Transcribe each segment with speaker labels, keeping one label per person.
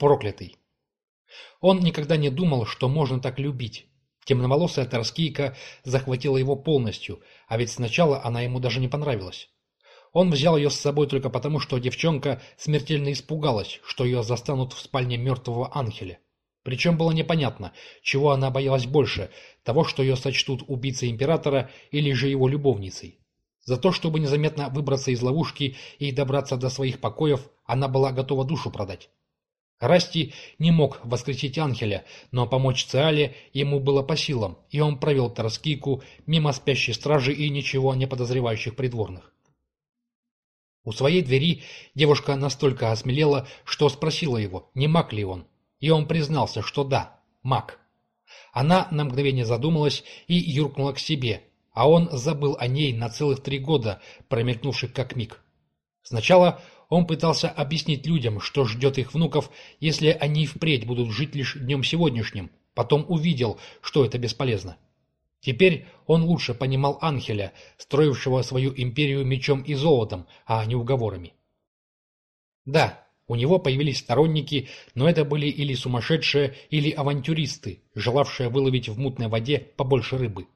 Speaker 1: Проклятый. Он никогда не думал, что можно так любить. Темноволосая Торскийка захватила его полностью, а ведь сначала она ему даже не понравилась. Он взял ее с собой только потому, что девчонка смертельно испугалась, что ее застанут в спальне мертвого Анхеля. Причем было непонятно, чего она боялась больше, того, что ее сочтут убийцей императора или же его любовницей. За то, чтобы незаметно выбраться из ловушки и добраться до своих покоев, она была готова душу продать. Расти не мог воскресить Анхеля, но помочь Циале ему было по силам, и он провел Тараскийку мимо спящей стражи и ничего не подозревающих придворных. У своей двери девушка настолько осмелела, что спросила его, не маг ли он, и он признался, что да, маг. Она на мгновение задумалась и юркнула к себе, а он забыл о ней на целых три года, промелькнувших как миг. Сначала он пытался объяснить людям, что ждет их внуков, если они впредь будут жить лишь днем сегодняшним. Потом увидел, что это бесполезно. Теперь он лучше понимал Анхеля, строившего свою империю мечом и золотом, а не уговорами. Да, у него появились сторонники, но это были или сумасшедшие, или авантюристы, желавшие выловить в мутной воде побольше рыбы.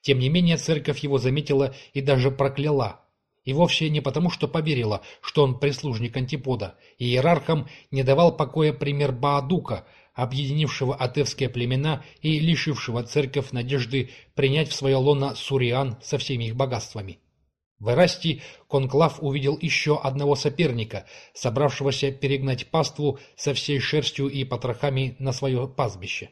Speaker 1: Тем не менее церковь его заметила и даже прокляла, и вовсе не потому, что поверила, что он прислужник антипода, и иерархам не давал покоя пример Баадука, объединившего атевские племена и лишившего церковь надежды принять в свое лоно Суриан со всеми их богатствами. В Эрасти Конклав увидел еще одного соперника, собравшегося перегнать паству со всей шерстью и потрохами на свое пастбище.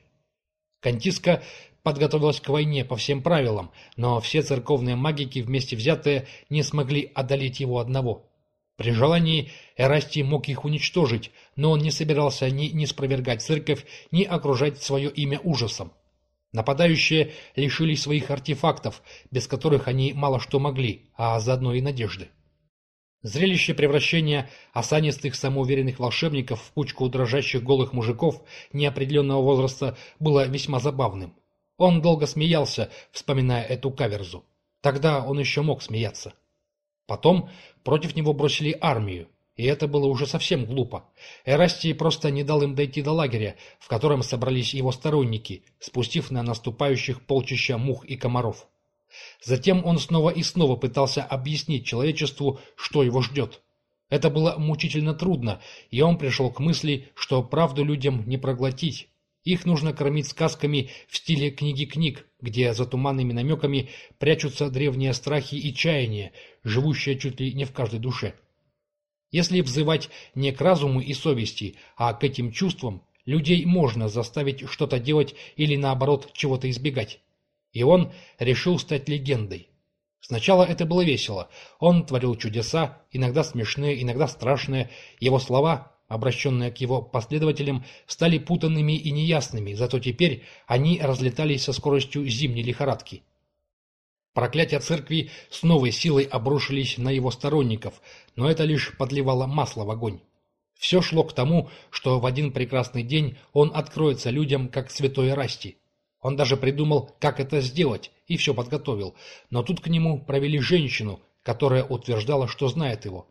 Speaker 1: Кантиска подготовилась к войне по всем правилам, но все церковные магики вместе взятые не смогли одолеть его одного. При желании Эрастий мог их уничтожить, но он не собирался ни не спровергать церковь, ни окружать свое имя ужасом. Нападающие лишились своих артефактов, без которых они мало что могли, а заодно и надежды. Зрелище превращения осанистых самоуверенных волшебников в кучку дрожащих голых мужиков неопределенного возраста было весьма забавным. Он долго смеялся, вспоминая эту каверзу. Тогда он еще мог смеяться. Потом против него бросили армию, и это было уже совсем глупо. Эрастий просто не дал им дойти до лагеря, в котором собрались его сторонники, спустив на наступающих полчища мух и комаров. Затем он снова и снова пытался объяснить человечеству, что его ждет. Это было мучительно трудно, и он пришел к мысли, что правду людям не проглотить, их нужно кормить сказками в стиле книги книг, где за туманными намеками прячутся древние страхи и чаяния, живущие чуть ли не в каждой душе. Если взывать не к разуму и совести, а к этим чувствам, людей можно заставить что-то делать или наоборот чего-то избегать. И он решил стать легендой. Сначала это было весело. Он творил чудеса, иногда смешные, иногда страшные. Его слова обращенные к его последователям, стали путанными и неясными, зато теперь они разлетались со скоростью зимней лихорадки. Проклятия церкви с новой силой обрушились на его сторонников, но это лишь подливало масло в огонь. Все шло к тому, что в один прекрасный день он откроется людям, как святой Расти. Он даже придумал, как это сделать, и все подготовил, но тут к нему провели женщину, которая утверждала, что знает его.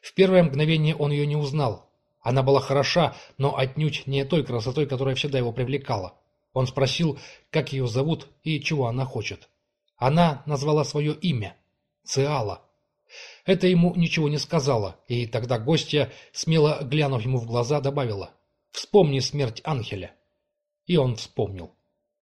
Speaker 1: В первое мгновение он ее не узнал, она была хороша, но отнюдь не той красотой, которая всегда его привлекала. Он спросил, как ее зовут и чего она хочет. Она назвала свое имя – Циала. Это ему ничего не сказала, и тогда гостья, смело глянув ему в глаза, добавила «Вспомни смерть Анхеля». И он вспомнил.